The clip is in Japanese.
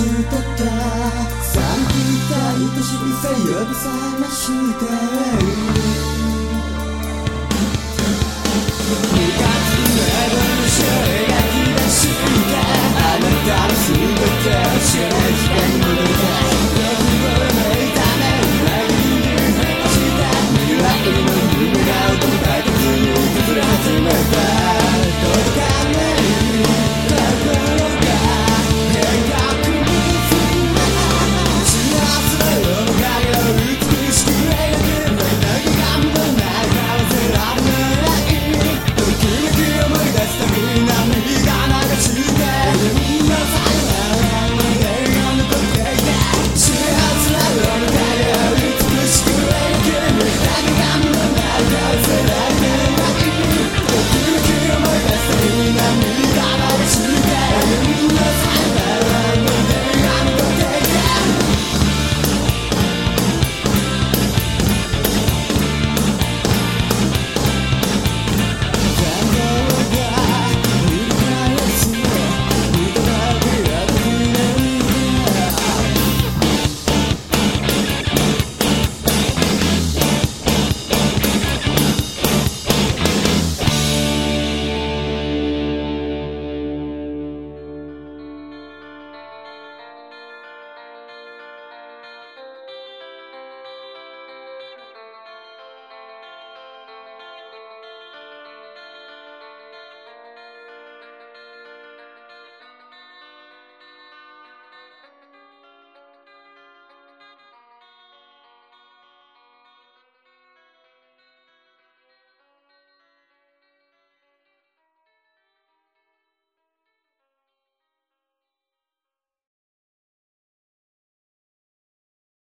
したかさあ聞いた愛しみさ呼び覚まして。